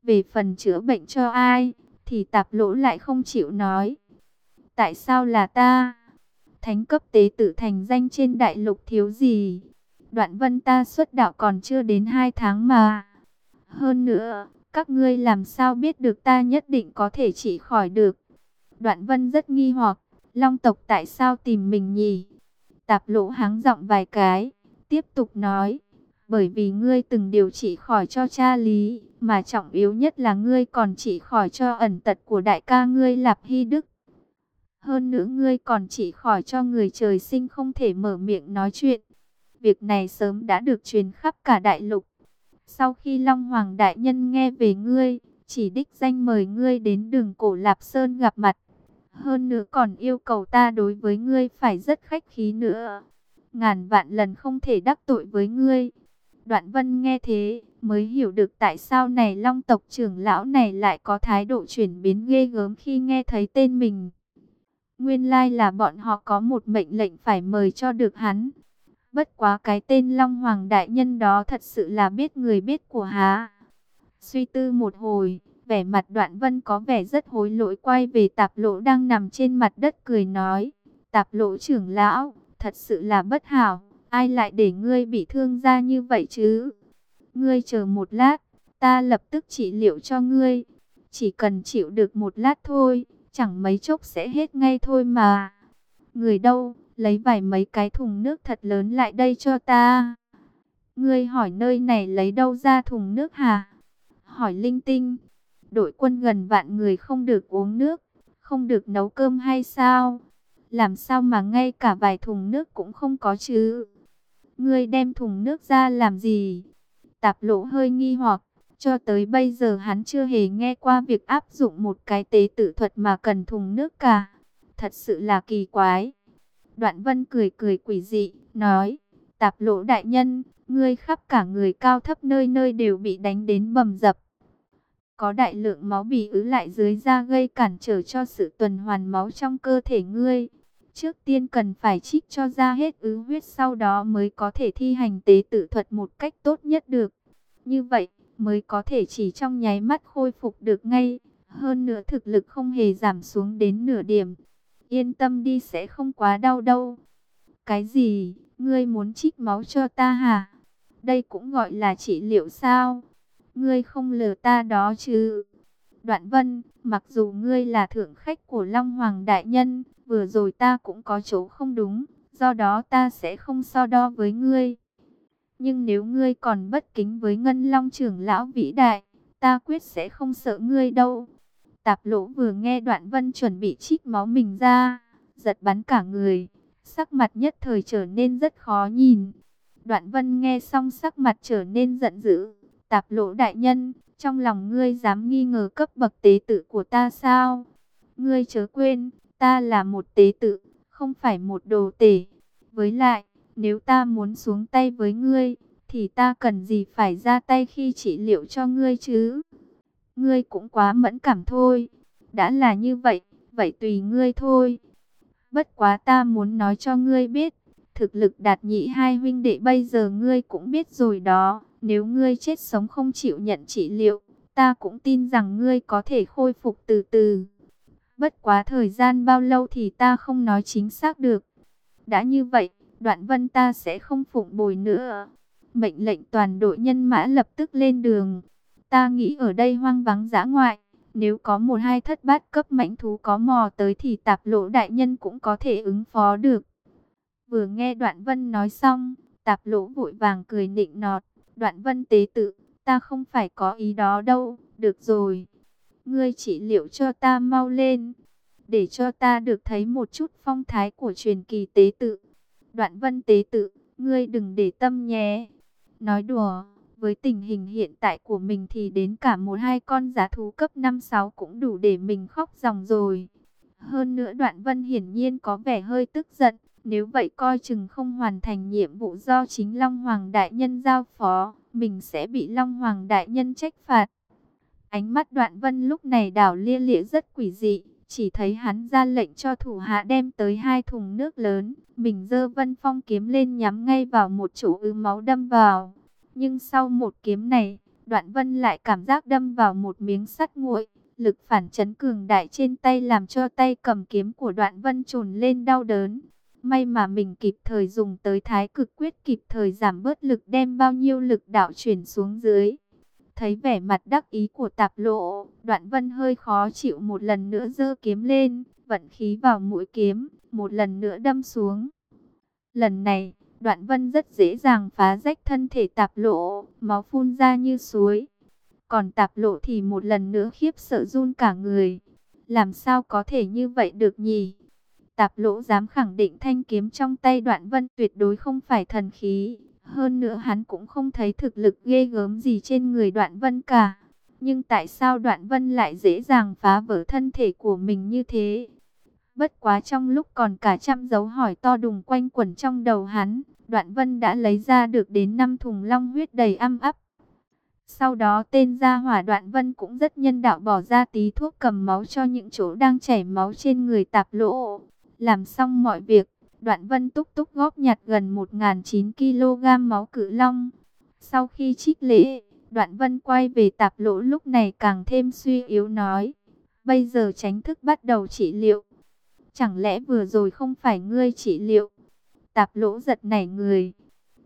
Về phần chữa bệnh cho ai, thì tạp lỗ lại không chịu nói. Tại sao là ta? Thánh cấp tế tử thành danh trên đại lục thiếu gì. Đoạn vân ta xuất đạo còn chưa đến hai tháng mà. Hơn nữa, các ngươi làm sao biết được ta nhất định có thể trị khỏi được. Đoạn vân rất nghi hoặc, long tộc tại sao tìm mình nhỉ? Tạp lỗ háng giọng vài cái, tiếp tục nói. Bởi vì ngươi từng điều trị khỏi cho cha lý, mà trọng yếu nhất là ngươi còn trị khỏi cho ẩn tật của đại ca ngươi Lạp Hy Đức. Hơn nữa ngươi còn chỉ khỏi cho người trời sinh không thể mở miệng nói chuyện. Việc này sớm đã được truyền khắp cả đại lục. Sau khi Long Hoàng Đại Nhân nghe về ngươi, chỉ đích danh mời ngươi đến đường cổ Lạp Sơn gặp mặt. Hơn nữa còn yêu cầu ta đối với ngươi phải rất khách khí nữa. Ngàn vạn lần không thể đắc tội với ngươi. Đoạn vân nghe thế, mới hiểu được tại sao này long tộc trưởng lão này lại có thái độ chuyển biến ghê gớm khi nghe thấy tên mình. Nguyên lai là bọn họ có một mệnh lệnh phải mời cho được hắn. Bất quá cái tên Long Hoàng Đại Nhân đó thật sự là biết người biết của há. Suy tư một hồi, vẻ mặt đoạn vân có vẻ rất hối lỗi quay về tạp lỗ đang nằm trên mặt đất cười nói. Tạp lỗ trưởng lão, thật sự là bất hảo, ai lại để ngươi bị thương ra như vậy chứ? Ngươi chờ một lát, ta lập tức trị liệu cho ngươi. Chỉ cần chịu được một lát thôi, chẳng mấy chốc sẽ hết ngay thôi mà. Người đâu, lấy vài mấy cái thùng nước thật lớn lại đây cho ta. Ngươi hỏi nơi này lấy đâu ra thùng nước hả? Hỏi linh tinh. Đội quân gần vạn người không được uống nước, không được nấu cơm hay sao? Làm sao mà ngay cả vài thùng nước cũng không có chứ? Ngươi đem thùng nước ra làm gì? Tạp lộ hơi nghi hoặc, cho tới bây giờ hắn chưa hề nghe qua việc áp dụng một cái tế tự thuật mà cần thùng nước cả. Thật sự là kỳ quái. Đoạn vân cười cười quỷ dị, nói, tạp lỗ đại nhân, ngươi khắp cả người cao thấp nơi nơi đều bị đánh đến bầm dập. Có đại lượng máu bị ứ lại dưới da gây cản trở cho sự tuần hoàn máu trong cơ thể ngươi. Trước tiên cần phải trích cho ra hết ứ huyết sau đó mới có thể thi hành tế tự thuật một cách tốt nhất được. Như vậy mới có thể chỉ trong nháy mắt khôi phục được ngay. Hơn nữa thực lực không hề giảm xuống đến nửa điểm. Yên tâm đi sẽ không quá đau đâu. Cái gì? Ngươi muốn trích máu cho ta hả? Đây cũng gọi là trị liệu sao? Ngươi không lừa ta đó chứ? Đoạn vân, mặc dù ngươi là thượng khách của Long Hoàng Đại Nhân, vừa rồi ta cũng có chỗ không đúng, do đó ta sẽ không so đo với ngươi. Nhưng nếu ngươi còn bất kính với Ngân Long trưởng lão vĩ đại, ta quyết sẽ không sợ ngươi đâu. Tạp lỗ vừa nghe đoạn vân chuẩn bị chích máu mình ra, giật bắn cả người, sắc mặt nhất thời trở nên rất khó nhìn. Đoạn vân nghe xong sắc mặt trở nên giận dữ, tạp lỗ đại nhân, trong lòng ngươi dám nghi ngờ cấp bậc tế tự của ta sao? Ngươi chớ quên, ta là một tế tự, không phải một đồ tể. Với lại, nếu ta muốn xuống tay với ngươi, thì ta cần gì phải ra tay khi trị liệu cho ngươi chứ? Ngươi cũng quá mẫn cảm thôi. Đã là như vậy, vậy tùy ngươi thôi. Bất quá ta muốn nói cho ngươi biết, thực lực đạt nhị hai huynh đệ bây giờ ngươi cũng biết rồi đó. Nếu ngươi chết sống không chịu nhận trị liệu, ta cũng tin rằng ngươi có thể khôi phục từ từ. Bất quá thời gian bao lâu thì ta không nói chính xác được. Đã như vậy, đoạn vân ta sẽ không phụng bồi nữa. Mệnh lệnh toàn đội nhân mã lập tức lên đường. Ta nghĩ ở đây hoang vắng dã ngoại. Nếu có một hai thất bát cấp mãnh thú có mò tới thì tạp lỗ đại nhân cũng có thể ứng phó được. Vừa nghe đoạn vân nói xong, tạp lỗ vội vàng cười nịnh nọt. Đoạn vân tế tự, ta không phải có ý đó đâu, được rồi. Ngươi chỉ liệu cho ta mau lên, để cho ta được thấy một chút phong thái của truyền kỳ tế tự. Đoạn vân tế tự, ngươi đừng để tâm nhé. Nói đùa, với tình hình hiện tại của mình thì đến cả một hai con giá thú cấp 5-6 cũng đủ để mình khóc ròng rồi. Hơn nữa đoạn vân hiển nhiên có vẻ hơi tức giận. Nếu vậy coi chừng không hoàn thành nhiệm vụ do chính Long Hoàng Đại Nhân giao phó, mình sẽ bị Long Hoàng Đại Nhân trách phạt. Ánh mắt đoạn vân lúc này đảo lia lịa rất quỷ dị, chỉ thấy hắn ra lệnh cho thủ hạ đem tới hai thùng nước lớn, mình dơ vân phong kiếm lên nhắm ngay vào một chỗ ứ máu đâm vào. Nhưng sau một kiếm này, đoạn vân lại cảm giác đâm vào một miếng sắt nguội, lực phản chấn cường đại trên tay làm cho tay cầm kiếm của đoạn vân trồn lên đau đớn. May mà mình kịp thời dùng tới thái cực quyết kịp thời giảm bớt lực đem bao nhiêu lực đạo chuyển xuống dưới. Thấy vẻ mặt đắc ý của tạp lộ, đoạn vân hơi khó chịu một lần nữa giơ kiếm lên, vận khí vào mũi kiếm, một lần nữa đâm xuống. Lần này, đoạn vân rất dễ dàng phá rách thân thể tạp lộ, máu phun ra như suối. Còn tạp lộ thì một lần nữa khiếp sợ run cả người. Làm sao có thể như vậy được nhỉ? Tạp lỗ dám khẳng định thanh kiếm trong tay đoạn vân tuyệt đối không phải thần khí. Hơn nữa hắn cũng không thấy thực lực ghê gớm gì trên người đoạn vân cả. Nhưng tại sao đoạn vân lại dễ dàng phá vỡ thân thể của mình như thế? Bất quá trong lúc còn cả trăm dấu hỏi to đùng quanh quẩn trong đầu hắn, đoạn vân đã lấy ra được đến năm thùng long huyết đầy âm ấp. Sau đó tên gia hỏa đoạn vân cũng rất nhân đạo bỏ ra tí thuốc cầm máu cho những chỗ đang chảy máu trên người tạp lỗ. Làm xong mọi việc, đoạn vân túc túc góp nhặt gần 1.900 kg máu cự long. Sau khi trích lễ, đoạn vân quay về tạp lỗ lúc này càng thêm suy yếu nói. Bây giờ tránh thức bắt đầu trị liệu. Chẳng lẽ vừa rồi không phải ngươi trị liệu? Tạp lỗ giật nảy người.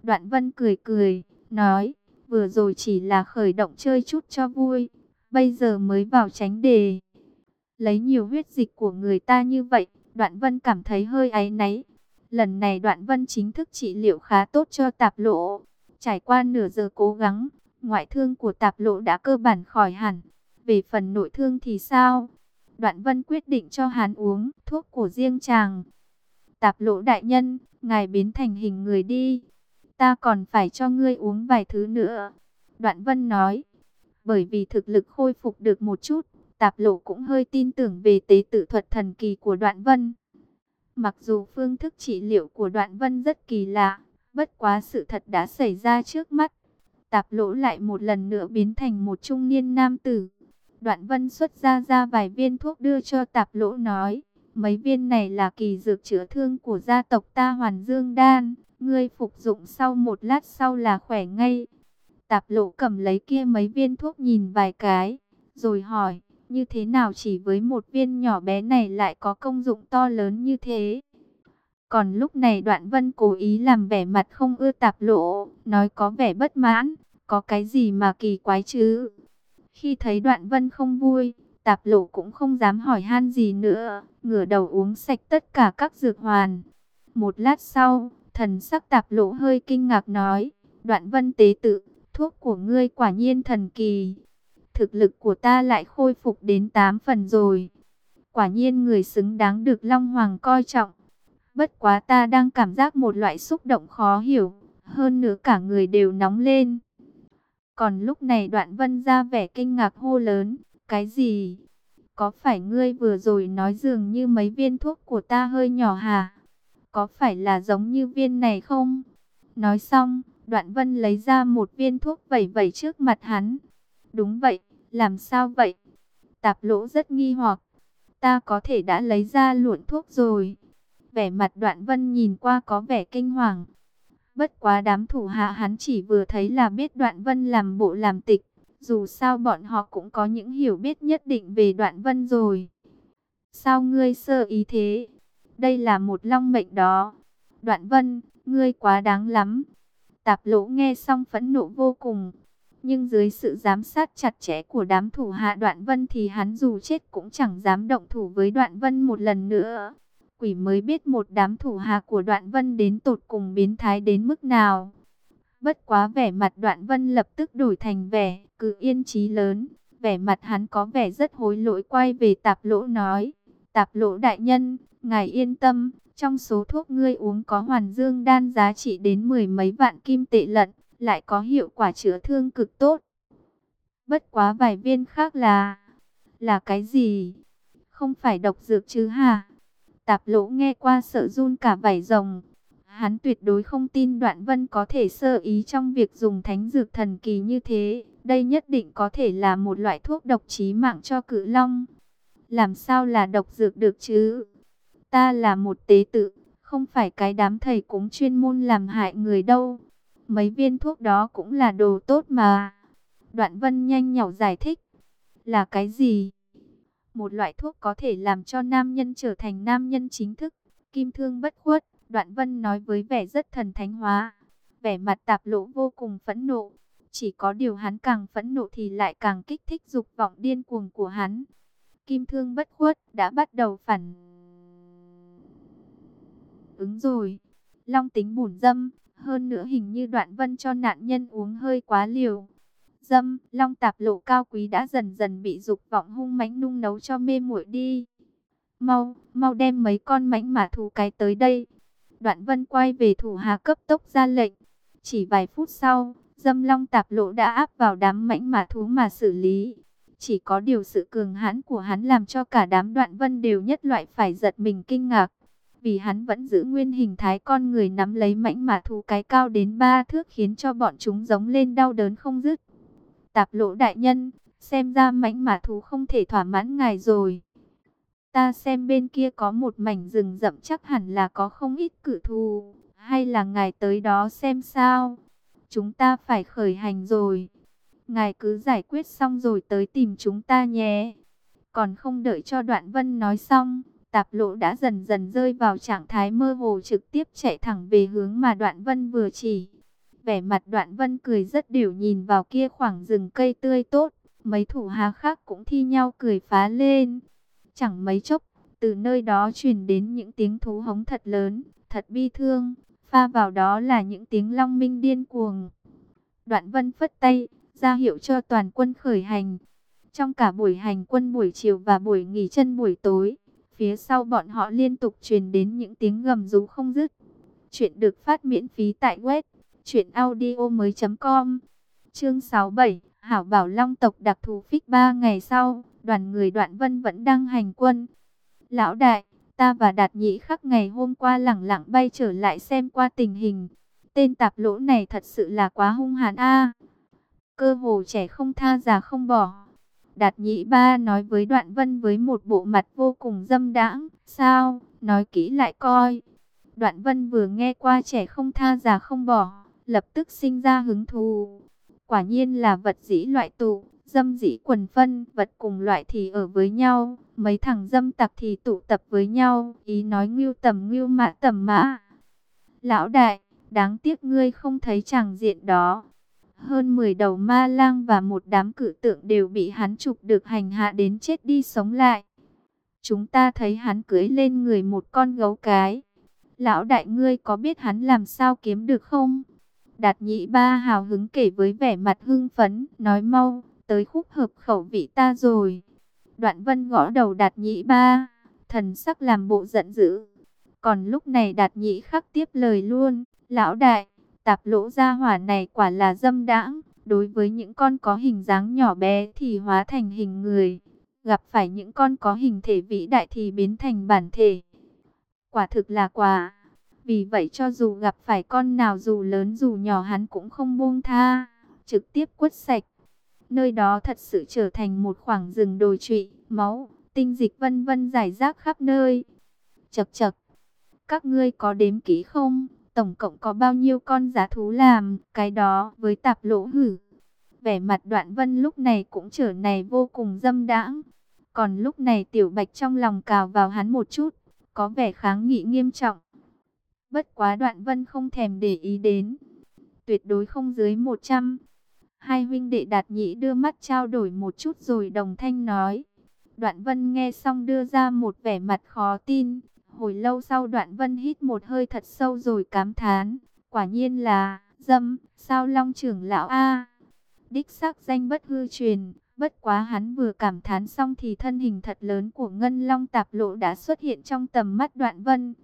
Đoạn vân cười cười, nói, vừa rồi chỉ là khởi động chơi chút cho vui. Bây giờ mới vào tránh đề. Lấy nhiều huyết dịch của người ta như vậy, Đoạn Vân cảm thấy hơi áy náy. Lần này Đoạn Vân chính thức trị liệu khá tốt cho tạp lộ. Trải qua nửa giờ cố gắng, ngoại thương của tạp lộ đã cơ bản khỏi hẳn. Về phần nội thương thì sao? Đoạn Vân quyết định cho hắn uống thuốc của riêng chàng. Tạp lộ đại nhân, ngài biến thành hình người đi. Ta còn phải cho ngươi uống vài thứ nữa. Đoạn Vân nói. Bởi vì thực lực khôi phục được một chút, tạp lộ cũng hơi tin tưởng về tế tự thuật thần kỳ của đoạn vân. Mặc dù phương thức trị liệu của đoạn vân rất kỳ lạ, bất quá sự thật đã xảy ra trước mắt. Tạp lỗ lại một lần nữa biến thành một trung niên nam tử. Đoạn vân xuất ra ra vài viên thuốc đưa cho tạp lỗ nói. Mấy viên này là kỳ dược chữa thương của gia tộc ta Hoàn Dương Đan. Ngươi phục dụng sau một lát sau là khỏe ngay. Tạp lộ cầm lấy kia mấy viên thuốc nhìn vài cái. Rồi hỏi, như thế nào chỉ với một viên nhỏ bé này lại có công dụng to lớn như thế? Còn lúc này đoạn vân cố ý làm vẻ mặt không ưa tạp lộ, nói có vẻ bất mãn, có cái gì mà kỳ quái chứ? Khi thấy đoạn vân không vui, tạp lộ cũng không dám hỏi han gì nữa, ngửa đầu uống sạch tất cả các dược hoàn. Một lát sau, thần sắc tạp lộ hơi kinh ngạc nói, đoạn vân tế tự, thuốc của ngươi quả nhiên thần kỳ. Thực lực của ta lại khôi phục đến 8 phần rồi. Quả nhiên người xứng đáng được Long Hoàng coi trọng. Bất quá ta đang cảm giác một loại xúc động khó hiểu. Hơn nữa cả người đều nóng lên. Còn lúc này đoạn vân ra vẻ kinh ngạc hô lớn. Cái gì? Có phải ngươi vừa rồi nói dường như mấy viên thuốc của ta hơi nhỏ hả? Có phải là giống như viên này không? Nói xong, đoạn vân lấy ra một viên thuốc vẩy vẩy trước mặt hắn. Đúng vậy, làm sao vậy? Tạp lỗ rất nghi hoặc. Ta có thể đã lấy ra luộn thuốc rồi. Vẻ mặt đoạn vân nhìn qua có vẻ kinh hoàng. Bất quá đám thủ hạ hắn chỉ vừa thấy là biết đoạn vân làm bộ làm tịch. Dù sao bọn họ cũng có những hiểu biết nhất định về đoạn vân rồi. Sao ngươi sơ ý thế? Đây là một long mệnh đó. Đoạn vân, ngươi quá đáng lắm. Tạp lỗ nghe xong phẫn nộ vô cùng. Nhưng dưới sự giám sát chặt chẽ của đám thủ hạ đoạn vân thì hắn dù chết cũng chẳng dám động thủ với đoạn vân một lần nữa. Quỷ mới biết một đám thủ hạ của đoạn vân đến tột cùng biến thái đến mức nào. Bất quá vẻ mặt đoạn vân lập tức đổi thành vẻ, cứ yên trí lớn. Vẻ mặt hắn có vẻ rất hối lỗi quay về tạp lỗ nói. Tạp lỗ đại nhân, ngài yên tâm, trong số thuốc ngươi uống có hoàn dương đan giá trị đến mười mấy vạn kim tệ lận, lại có hiệu quả chữa thương cực tốt. Bất quá vài viên khác là... Là cái gì? Không phải độc dược chứ hả? Tạp lỗ nghe qua sợ run cả vảy rồng. Hắn tuyệt đối không tin đoạn vân có thể sơ ý trong việc dùng thánh dược thần kỳ như thế. Đây nhất định có thể là một loại thuốc độc chí mạng cho cự long. Làm sao là độc dược được chứ? Ta là một tế tự, không phải cái đám thầy cúng chuyên môn làm hại người đâu. Mấy viên thuốc đó cũng là đồ tốt mà. Đoạn vân nhanh nhỏ giải thích. Là cái gì? Một loại thuốc có thể làm cho nam nhân trở thành nam nhân chính thức. Kim thương bất khuất. Đoạn vân nói với vẻ rất thần thánh hóa. Vẻ mặt tạp lỗ vô cùng phẫn nộ. Chỉ có điều hắn càng phẫn nộ thì lại càng kích thích dục vọng điên cuồng của hắn. Kim thương bất khuất đã bắt đầu phản ứng rồi. Long tính bổn dâm, hơn nữa hình như đoạn vân cho nạn nhân uống hơi quá liều. Dâm, long tạp lộ cao quý đã dần dần bị dục vọng hung mãnh nung nấu cho mê muội đi. Mau, mau đem mấy con mãnh mã thú cái tới đây. Đoạn vân quay về thủ hà cấp tốc ra lệnh. Chỉ vài phút sau, dâm long tạp lộ đã áp vào đám mãnh mã thú mà xử lý. Chỉ có điều sự cường hãn của hắn làm cho cả đám đoạn vân đều nhất loại phải giật mình kinh ngạc vì hắn vẫn giữ nguyên hình thái con người nắm lấy mãnh mà thú cái cao đến ba thước khiến cho bọn chúng giống lên đau đớn không dứt. Tạp lỗ đại nhân, xem ra mãnh mà thú không thể thỏa mãn ngài rồi. Ta xem bên kia có một mảnh rừng rậm chắc hẳn là có không ít cử thù, hay là ngài tới đó xem sao. Chúng ta phải khởi hành rồi. Ngài cứ giải quyết xong rồi tới tìm chúng ta nhé. Còn không đợi cho đoạn vân nói xong. Tạp lộ đã dần dần rơi vào trạng thái mơ hồ trực tiếp chạy thẳng về hướng mà đoạn vân vừa chỉ. Vẻ mặt đoạn vân cười rất điểu nhìn vào kia khoảng rừng cây tươi tốt. Mấy thủ hà khác cũng thi nhau cười phá lên. Chẳng mấy chốc, từ nơi đó truyền đến những tiếng thú hống thật lớn, thật bi thương. Pha vào đó là những tiếng long minh điên cuồng. Đoạn vân phất tay, ra hiệu cho toàn quân khởi hành. Trong cả buổi hành quân buổi chiều và buổi nghỉ chân buổi tối, Phía sau bọn họ liên tục truyền đến những tiếng gầm rú không dứt. Chuyện được phát miễn phí tại web truyệnaudiomoi.com. Chương 67, Hảo bảo long tộc đặc thù phích ba ngày sau, đoàn người đoạn vân vẫn đang hành quân. Lão đại, ta và đạt nhĩ khắc ngày hôm qua lẳng lặng bay trở lại xem qua tình hình. Tên tạp lỗ này thật sự là quá hung hãn a. Cơ hồ trẻ không tha già không bỏ. Đạt nhị ba nói với đoạn vân với một bộ mặt vô cùng dâm đãng. Sao, nói kỹ lại coi. Đoạn vân vừa nghe qua trẻ không tha già không bỏ, lập tức sinh ra hứng thú. Quả nhiên là vật dĩ loại tụ, dâm dĩ quần phân, vật cùng loại thì ở với nhau, mấy thằng dâm tặc thì tụ tập với nhau, ý nói ngưu tầm ngưu mã tầm mã. Lão đại, đáng tiếc ngươi không thấy chàng diện đó. Hơn 10 đầu ma lang và một đám cự tượng đều bị hắn chụp được hành hạ đến chết đi sống lại. Chúng ta thấy hắn cưới lên người một con gấu cái. Lão đại ngươi có biết hắn làm sao kiếm được không? Đạt nhị ba hào hứng kể với vẻ mặt hưng phấn, nói mau, tới khúc hợp khẩu vị ta rồi. Đoạn vân gõ đầu đạt nhị ba, thần sắc làm bộ giận dữ. Còn lúc này đạt nhị khắc tiếp lời luôn, lão đại, tạp lỗ gia hỏa này quả là dâm đãng. Đối với những con có hình dáng nhỏ bé thì hóa thành hình người. Gặp phải những con có hình thể vĩ đại thì biến thành bản thể. Quả thực là quả. Vì vậy cho dù gặp phải con nào dù lớn dù nhỏ hắn cũng không buông tha. Trực tiếp quất sạch. Nơi đó thật sự trở thành một khoảng rừng đồi trụy, máu, tinh dịch vân vân rải rác khắp nơi. Chật chật. Các ngươi có đếm kỹ không? Tổng cộng có bao nhiêu con giá thú làm cái đó với tạp lỗ hử. Vẻ mặt đoạn vân lúc này cũng trở này vô cùng dâm đãng. Còn lúc này tiểu bạch trong lòng cào vào hắn một chút, có vẻ kháng nghị nghiêm trọng. Bất quá đoạn vân không thèm để ý đến. Tuyệt đối không dưới 100. Hai huynh đệ đạt nhĩ đưa mắt trao đổi một chút rồi đồng thanh nói. Đoạn vân nghe xong đưa ra một vẻ mặt khó tin. Hồi lâu sau đoạn vân hít một hơi thật sâu rồi cám thán. Quả nhiên là, dâm, sao long trưởng lão A. Đích xác danh bất hư truyền, Bất quá hắn vừa cảm thán xong thì thân hình thật lớn của Ngân Long Tạp Lộ đã xuất hiện trong tầm mắt Đoạn Vân.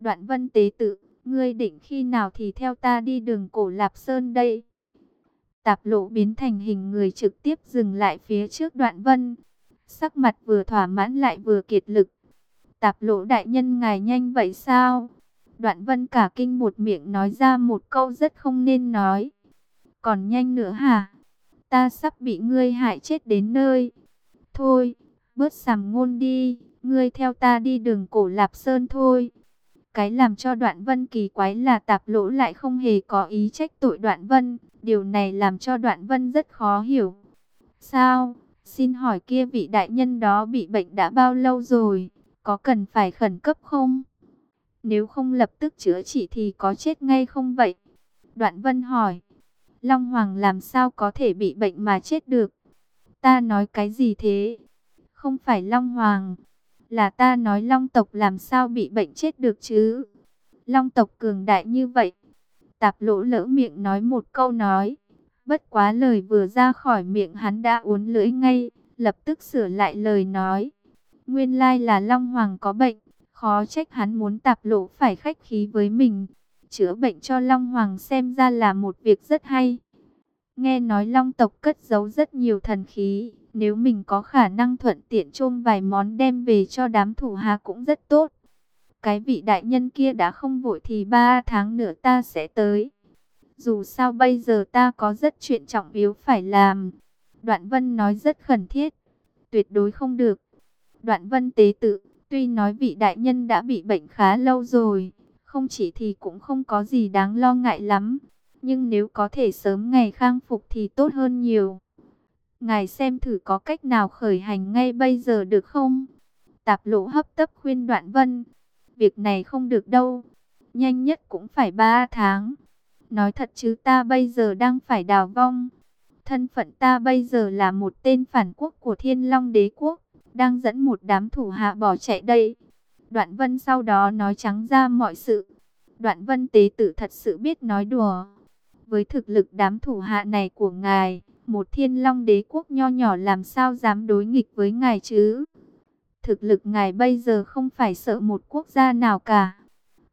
Đoạn Vân tế tự, ngươi định khi nào thì theo ta đi đường cổ Lạp Sơn đây. Tạp Lộ biến thành hình người trực tiếp dừng lại phía trước Đoạn Vân. Sắc mặt vừa thỏa mãn lại vừa kiệt lực. Tạp lỗ đại nhân ngài nhanh vậy sao? Đoạn Vân cả kinh một miệng nói ra một câu rất không nên nói. Còn nhanh nữa hả? ta sắp bị ngươi hại chết đến nơi. Thôi, bớt sàm ngôn đi, ngươi theo ta đi đường cổ Lạp Sơn thôi. Cái làm cho đoạn vân kỳ quái là tạp lỗ lại không hề có ý trách tội đoạn vân. Điều này làm cho đoạn vân rất khó hiểu. Sao? Xin hỏi kia vị đại nhân đó bị bệnh đã bao lâu rồi? Có cần phải khẩn cấp không? Nếu không lập tức chữa trị thì có chết ngay không vậy? Đoạn vân hỏi. Long Hoàng làm sao có thể bị bệnh mà chết được? Ta nói cái gì thế? Không phải Long Hoàng, là ta nói Long tộc làm sao bị bệnh chết được chứ? Long tộc cường đại như vậy. Tạp lỗ lỡ miệng nói một câu nói. Bất quá lời vừa ra khỏi miệng hắn đã uốn lưỡi ngay, lập tức sửa lại lời nói. Nguyên lai là Long Hoàng có bệnh, khó trách hắn muốn tạp lộ phải khách khí với mình chữa bệnh cho Long Hoàng xem ra là một việc rất hay. Nghe nói Long tộc cất giấu rất nhiều thần khí, nếu mình có khả năng thuận tiện chôm vài món đem về cho đám thủ hạ cũng rất tốt. Cái vị đại nhân kia đã không vội thì ba tháng nữa ta sẽ tới. Dù sao bây giờ ta có rất chuyện trọng yếu phải làm. Đoạn Vân nói rất khẩn thiết. Tuyệt đối không được. Đoạn Vân tế tự, tuy nói vị đại nhân đã bị bệnh khá lâu rồi, không chỉ thì cũng không có gì đáng lo ngại lắm. Nhưng nếu có thể sớm ngày khang phục thì tốt hơn nhiều. Ngài xem thử có cách nào khởi hành ngay bây giờ được không? Tạp lỗ hấp tấp khuyên đoạn vân. Việc này không được đâu. Nhanh nhất cũng phải 3 tháng. Nói thật chứ ta bây giờ đang phải đào vong. Thân phận ta bây giờ là một tên phản quốc của thiên long đế quốc. Đang dẫn một đám thủ hạ bỏ chạy đây. Đoạn vân sau đó nói trắng ra mọi sự. Đoạn vân tế tử thật sự biết nói đùa. Với thực lực đám thủ hạ này của ngài, một thiên long đế quốc nho nhỏ làm sao dám đối nghịch với ngài chứ? Thực lực ngài bây giờ không phải sợ một quốc gia nào cả.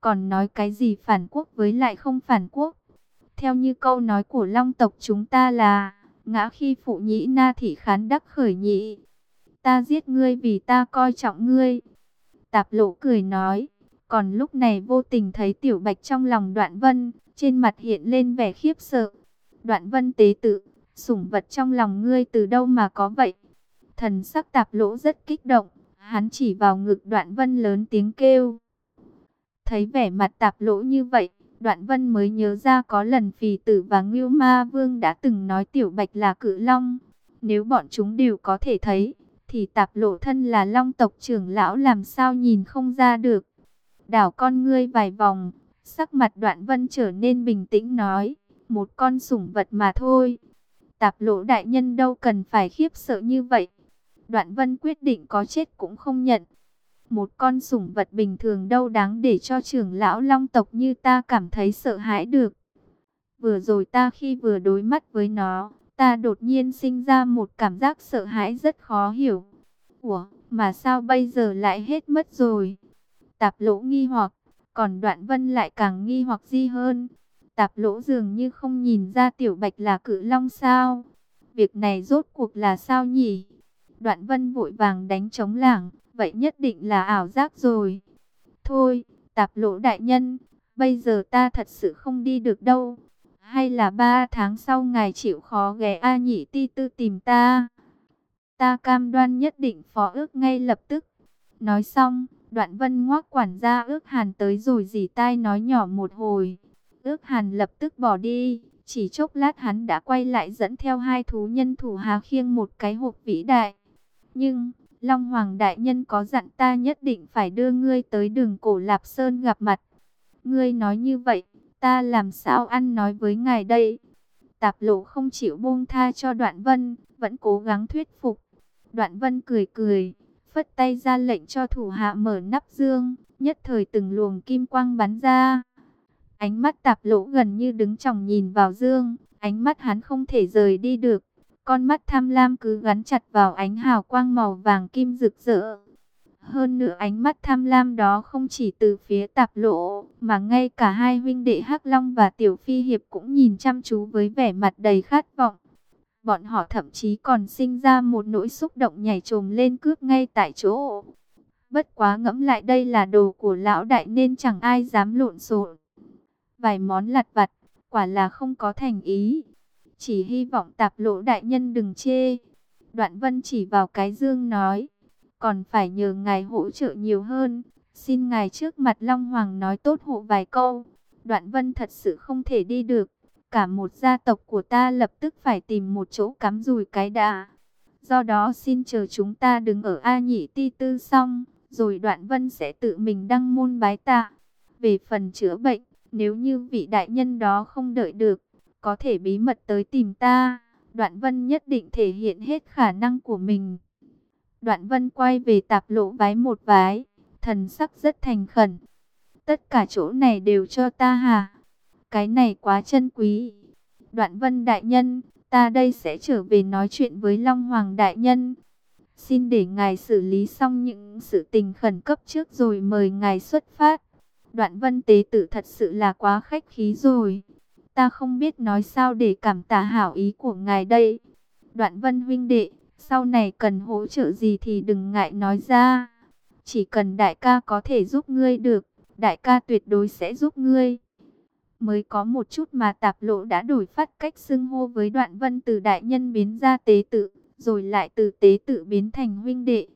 Còn nói cái gì phản quốc với lại không phản quốc? Theo như câu nói của long tộc chúng ta là, ngã khi phụ nhĩ na thị khán đắc khởi nhị. Ta giết ngươi vì ta coi trọng ngươi. Tạp lộ cười nói, còn lúc này vô tình thấy tiểu bạch trong lòng đoạn vân, trên mặt hiện lên vẻ khiếp sợ. Đoạn vân tế tự, sủng vật trong lòng ngươi từ đâu mà có vậy? Thần sắc tạp lỗ rất kích động, hắn chỉ vào ngực đoạn vân lớn tiếng kêu. Thấy vẻ mặt tạp lỗ như vậy, đoạn vân mới nhớ ra có lần phì tử và ngưu ma vương đã từng nói tiểu bạch là cự long. Nếu bọn chúng đều có thể thấy, thì tạp lộ thân là long tộc trưởng lão làm sao nhìn không ra được. Đảo con ngươi vài vòng, sắc mặt đoạn vân trở nên bình tĩnh nói, một con sủng vật mà thôi. Tạp lộ đại nhân đâu cần phải khiếp sợ như vậy. Đoạn vân quyết định có chết cũng không nhận. Một con sủng vật bình thường đâu đáng để cho trưởng lão long tộc như ta cảm thấy sợ hãi được. Vừa rồi ta khi vừa đối mắt với nó, ta đột nhiên sinh ra một cảm giác sợ hãi rất khó hiểu. Ủa, mà sao bây giờ lại hết mất rồi? Tạp lỗ nghi hoặc, còn đoạn vân lại càng nghi hoặc gì hơn. Tạp lỗ dường như không nhìn ra tiểu bạch là cự long sao. Việc này rốt cuộc là sao nhỉ? Đoạn vân vội vàng đánh trống lảng, vậy nhất định là ảo giác rồi. Thôi, tạp lỗ đại nhân, bây giờ ta thật sự không đi được đâu. Hay là ba tháng sau ngài chịu khó ghé A nhị ti tư tìm ta. Ta cam đoan nhất định phó ước ngay lập tức. Nói xong, đoạn vân ngoác quản gia ước hàn tới rồi dì tai nói nhỏ một hồi. Ước hàn lập tức bỏ đi. Chỉ chốc lát hắn đã quay lại dẫn theo hai thú nhân thủ hà khiêng một cái hộp vĩ đại. Nhưng, Long Hoàng Đại Nhân có dặn ta nhất định phải đưa ngươi tới đường cổ Lạp Sơn gặp mặt. Ngươi nói như vậy, ta làm sao ăn nói với ngài đây? Tạp lộ không chịu buông tha cho đoạn vân, vẫn cố gắng thuyết phục. Đoạn vân cười cười, phất tay ra lệnh cho thủ hạ mở nắp dương, nhất thời từng luồng kim quang bắn ra. Ánh mắt tạp lỗ gần như đứng chòng nhìn vào dương, ánh mắt hắn không thể rời đi được. Con mắt tham lam cứ gắn chặt vào ánh hào quang màu vàng kim rực rỡ. Hơn nữa ánh mắt tham lam đó không chỉ từ phía tạp lộ, mà ngay cả hai huynh đệ Hắc Long và Tiểu Phi Hiệp cũng nhìn chăm chú với vẻ mặt đầy khát vọng. Bọn họ thậm chí còn sinh ra một nỗi xúc động nhảy trồm lên cướp ngay tại chỗ. Bất quá ngẫm lại đây là đồ của lão đại nên chẳng ai dám lộn xộn. Vài món lặt vặt, quả là không có thành ý. Chỉ hy vọng tạp lộ đại nhân đừng chê. Đoạn vân chỉ vào cái dương nói. Còn phải nhờ ngài hỗ trợ nhiều hơn. Xin ngài trước mặt Long Hoàng nói tốt hộ vài câu. Đoạn vân thật sự không thể đi được. Cả một gia tộc của ta lập tức phải tìm một chỗ cắm rùi cái đà. Do đó xin chờ chúng ta đứng ở A nhị ti tư xong. Rồi đoạn vân sẽ tự mình đăng môn bái tạ. Về phần chữa bệnh, nếu như vị đại nhân đó không đợi được, có thể bí mật tới tìm ta. Đoạn vân nhất định thể hiện hết khả năng của mình. Đoạn vân quay về tạp lộ vái một vái, thần sắc rất thành khẩn. Tất cả chỗ này đều cho ta hả? Cái này quá chân quý. Đoạn vân đại nhân, ta đây sẽ trở về nói chuyện với Long Hoàng đại nhân. Xin để ngài xử lý xong những sự tình khẩn cấp trước rồi mời ngài xuất phát. Đoạn vân tế tử thật sự là quá khách khí rồi. Ta không biết nói sao để cảm tạ hảo ý của ngài đây. Đoạn vân huynh đệ, sau này cần hỗ trợ gì thì đừng ngại nói ra. Chỉ cần đại ca có thể giúp ngươi được, đại ca tuyệt đối sẽ giúp ngươi. Mới có một chút mà tạp lộ đã đổi phát cách xưng hô với đoạn vân từ đại nhân biến ra tế tự, rồi lại từ tế tự biến thành huynh đệ.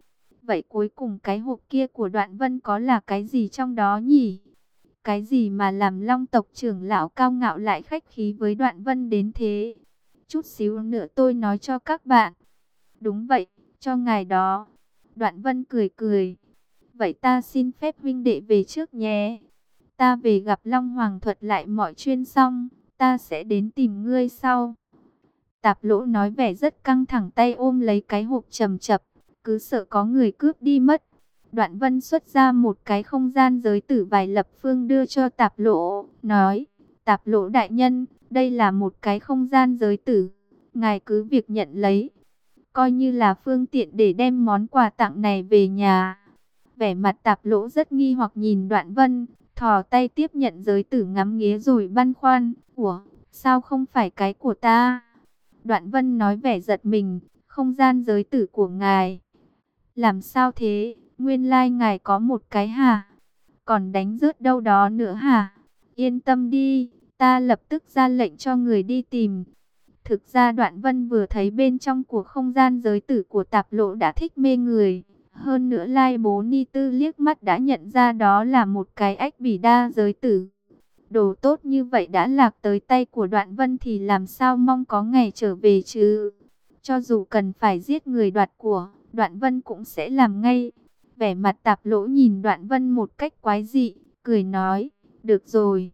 Vậy cuối cùng cái hộp kia của đoạn vân có là cái gì trong đó nhỉ? Cái gì mà làm long tộc trưởng lão cao ngạo lại khách khí với đoạn vân đến thế? Chút xíu nữa tôi nói cho các bạn. Đúng vậy, cho ngài đó. Đoạn vân cười cười. Vậy ta xin phép huynh đệ về trước nhé. Ta về gặp Long Hoàng thuật lại mọi chuyên xong. Ta sẽ đến tìm ngươi sau. Tạp lỗ nói vẻ rất căng thẳng tay ôm lấy cái hộp trầm chập. Cứ sợ có người cướp đi mất. Đoạn vân xuất ra một cái không gian giới tử vài lập phương đưa cho tạp lỗ nói, tạp lỗ đại nhân, đây là một cái không gian giới tử, ngài cứ việc nhận lấy, coi như là phương tiện để đem món quà tặng này về nhà. Vẻ mặt tạp lỗ rất nghi hoặc nhìn đoạn vân, thò tay tiếp nhận giới tử ngắm nghía rồi băn khoăn, ủa, sao không phải cái của ta? Đoạn vân nói vẻ giật mình, không gian giới tử của ngài. Làm sao thế, nguyên lai ngài có một cái hả? Còn đánh rớt đâu đó nữa hả? Yên tâm đi, ta lập tức ra lệnh cho người đi tìm. Thực ra Đoạn Vân vừa thấy bên trong của không gian giới tử của tạp lộ đã thích mê người. Hơn nữa Lai Bố Ni Tư liếc mắt đã nhận ra đó là một cái ách bỉ đa giới tử. Đồ tốt như vậy đã lạc tới tay của Đoạn Vân thì làm sao mong có ngày trở về chứ? Cho dù cần phải giết người đoạt của, Đoạn Vân cũng sẽ làm ngay. Vẻ mặt tạp lỗ nhìn Đoạn Vân một cách quái dị, cười nói, được rồi,